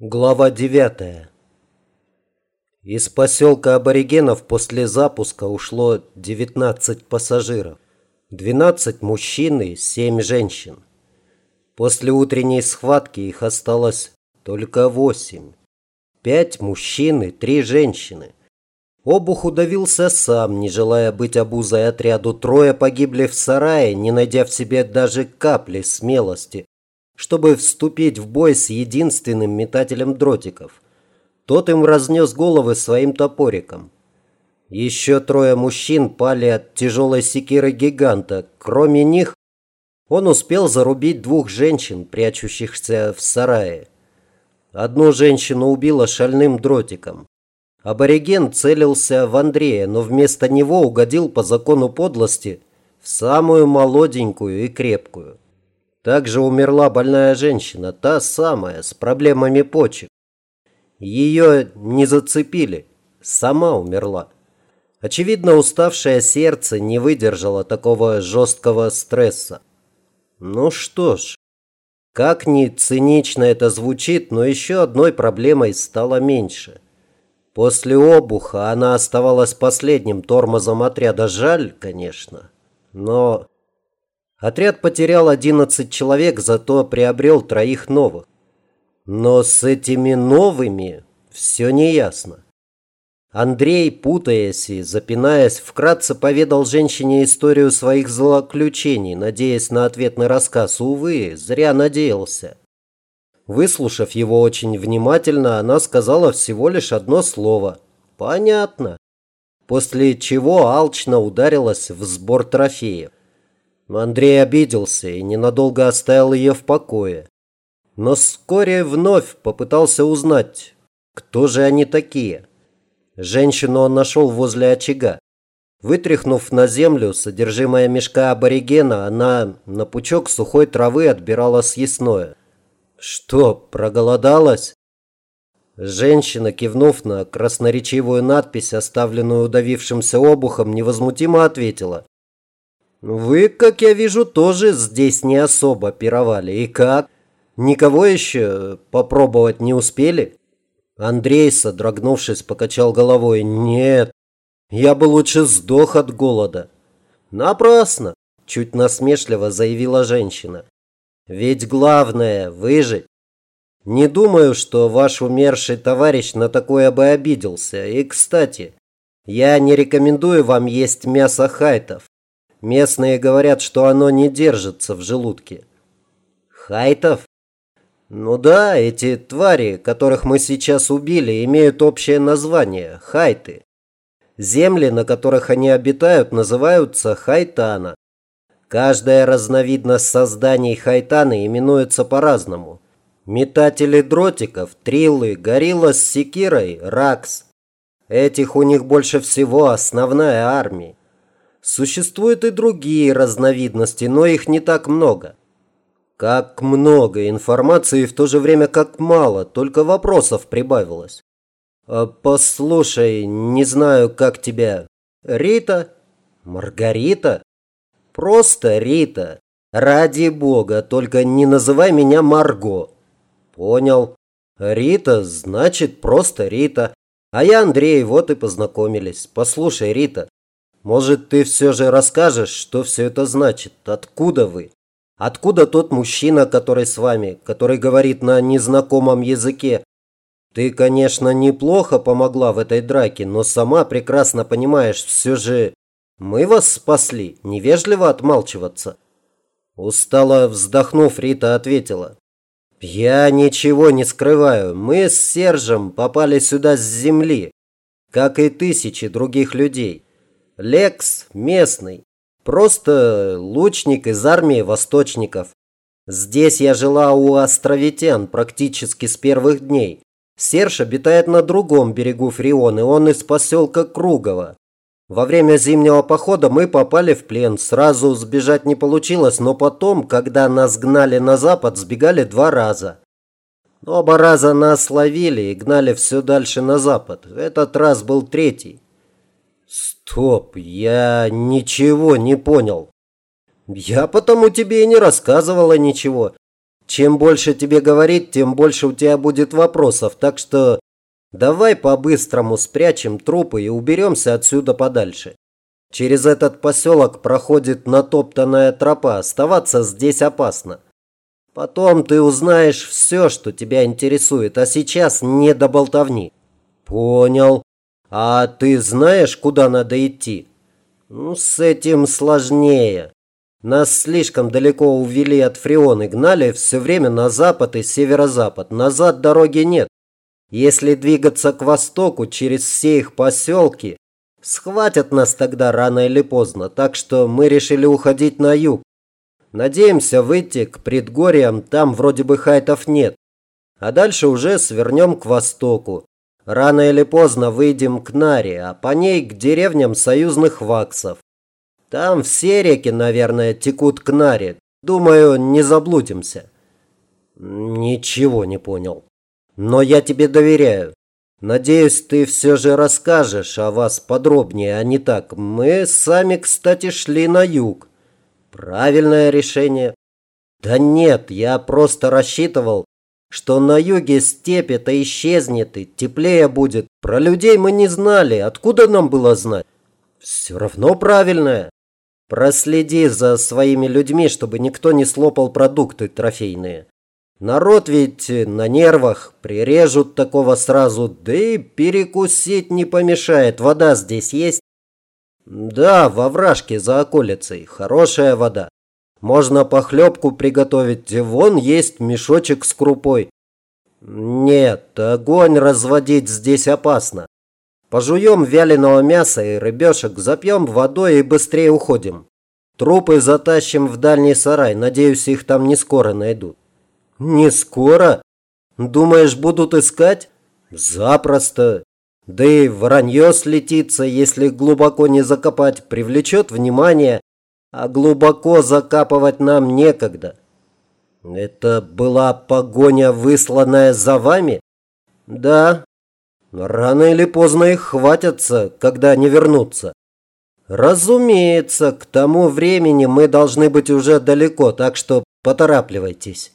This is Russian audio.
Глава 9. Из поселка аборигенов после запуска ушло 19 пассажиров. 12 мужчин и 7 женщин. После утренней схватки их осталось только 8. 5 мужчин и 3 женщины. Обух удавился сам, не желая быть обузой отряду. Трое погибли в сарае, не найдя в себе даже капли смелости чтобы вступить в бой с единственным метателем дротиков. Тот им разнес головы своим топориком. Еще трое мужчин пали от тяжелой секиры гиганта. Кроме них, он успел зарубить двух женщин, прячущихся в сарае. Одну женщину убило шальным дротиком. Абориген целился в Андрея, но вместо него угодил по закону подлости в самую молоденькую и крепкую. Также умерла больная женщина, та самая, с проблемами почек. Ее не зацепили, сама умерла. Очевидно, уставшее сердце не выдержало такого жесткого стресса. Ну что ж, как ни цинично это звучит, но еще одной проблемой стало меньше. После обуха она оставалась последним тормозом отряда. Жаль, конечно, но... Отряд потерял 11 человек, зато приобрел троих новых. Но с этими новыми все неясно. Андрей, путаясь и запинаясь, вкратце поведал женщине историю своих злоключений, надеясь на ответный рассказ. Увы, зря надеялся. Выслушав его очень внимательно, она сказала всего лишь одно слово. «Понятно». После чего алчно ударилась в сбор трофеев. Андрей обиделся и ненадолго оставил ее в покое. Но вскоре вновь попытался узнать, кто же они такие. Женщину он нашел возле очага. Вытряхнув на землю содержимое мешка аборигена, она на пучок сухой травы отбирала съестное. «Что, проголодалась?» Женщина, кивнув на красноречивую надпись, оставленную удавившимся обухом, невозмутимо ответила. Вы, как я вижу, тоже здесь не особо пировали. И как? Никого еще попробовать не успели? Андрей, содрогнувшись, покачал головой. Нет, я бы лучше сдох от голода. Напрасно, чуть насмешливо заявила женщина. Ведь главное – выжить. Не думаю, что ваш умерший товарищ на такое бы обиделся. И, кстати, я не рекомендую вам есть мясо хайтов. Местные говорят, что оно не держится в желудке. Хайтов? Ну да, эти твари, которых мы сейчас убили, имеют общее название – хайты. Земли, на которых они обитают, называются хайтана. Каждая разновидность созданий хайтаны именуется по-разному. Метатели дротиков, триллы, горилла с секирой, ракс. Этих у них больше всего основная армия. Существуют и другие разновидности, но их не так много. Как много информации, в то же время как мало, только вопросов прибавилось. А, послушай, не знаю, как тебя. Рита? Маргарита? Просто Рита. Ради бога, только не называй меня Марго. Понял. Рита, значит, просто Рита. А я Андрей, вот и познакомились. Послушай, Рита, может, ты все же расскажешь, что все это значит? Откуда вы? Откуда тот мужчина, который с вами, который говорит на незнакомом языке? Ты, конечно, неплохо помогла в этой драке, но сама прекрасно понимаешь, все же мы вас спасли, невежливо отмалчиваться. Устало вздохнув, Рита ответила. «Я ничего не скрываю. Мы с Сержем попали сюда с земли, как и тысячи других людей. Лекс местный. Просто лучник из армии восточников. Здесь я жила у островитян практически с первых дней. Серж обитает на другом берегу Фрионы, он из поселка Кругово. Во время зимнего похода мы попали в плен. Сразу сбежать не получилось, но потом, когда нас гнали на запад, сбегали два раза. Оба раза нас ловили и гнали все дальше на запад. Этот раз был третий. Стоп, я ничего не понял. Я потому тебе и не рассказывала ничего. Чем больше тебе говорить, тем больше у тебя будет вопросов. Так что давай по-быстрому спрячем трупы и уберемся отсюда подальше. Через этот поселок проходит натоптанная тропа. Оставаться здесь опасно. Потом ты узнаешь все, что тебя интересует, а сейчас не до болтовни. Понял. А ты знаешь, куда надо идти? Ну, с этим сложнее. Нас слишком далеко увели от Фреона и гнали все время на запад и северо-запад. Назад дороги нет. Если двигаться к востоку через все их поселки, схватят нас тогда рано или поздно. Так что мы решили уходить на юг. Надеемся выйти к предгорьям, там вроде бы хайтов нет. А дальше уже свернем к востоку. Рано или поздно выйдем к Наре, а по ней к деревням союзных ваксов. Там все реки, наверное, текут к Наре. Думаю, не заблудимся. Ничего не понял. Но я тебе доверяю. Надеюсь, ты все же расскажешь о вас подробнее, а не так. Мы сами, кстати, шли на юг. Правильное решение. Да нет, я просто рассчитывал, что на юге степи-то исчезнет и теплее будет. Про людей мы не знали, откуда нам было знать? Все равно правильное. Проследи за своими людьми, чтобы никто не слопал продукты трофейные. Народ ведь на нервах, прирежут такого сразу, да и перекусить не помешает. Вода здесь есть? Да, во вражке за околицей. Хорошая вода. Можно похлебку приготовить. Вон есть мешочек с крупой. Нет, огонь разводить здесь опасно. Пожуем вяленого мяса и рыбешек, запьем водой и быстрее уходим. Трупы затащим в дальний сарай. Надеюсь, их там не скоро найдут. Не скоро? Думаешь, будут искать? Запросто. Да и вранье слетится, если глубоко не закопать, привлечет внимание, а глубоко закапывать нам некогда. Это была погоня, высланная за вами? Да. Рано или поздно их хватятся, когда они вернутся. Разумеется, к тому времени мы должны быть уже далеко, так что поторапливайтесь.